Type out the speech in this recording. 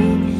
me